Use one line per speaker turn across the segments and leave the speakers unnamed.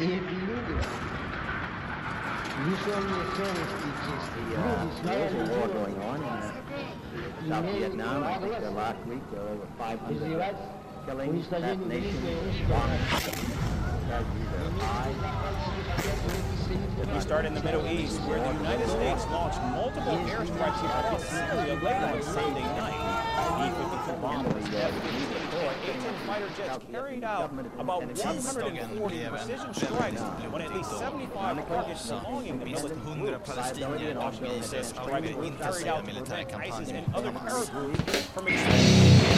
Et puis nous, nous sommes les frères spiritistes.
The, uh, a war going on in uh, South Vietnam. I think last week there were over 500 killings, assassinations, bombings.
We start in the Middle East, where the United States launched multiple airstrikes into Syria late on Sunday night. B-52 bombers deployed 18 fighter jets carried out about 140 precision strikes when at least 75 targets belonging to militant groups.
palestinier avvisas av
Strikes were
inte
carried out to prevent ISIS and other terror groups from expanding.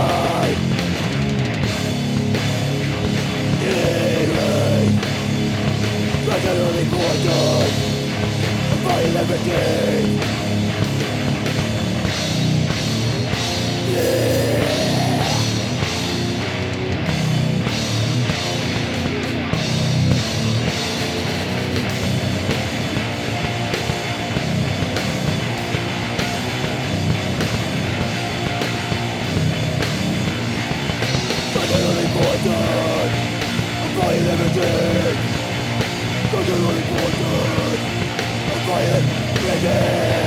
are rewarded by liberty. Yeah.
By liberty Quiet, ready.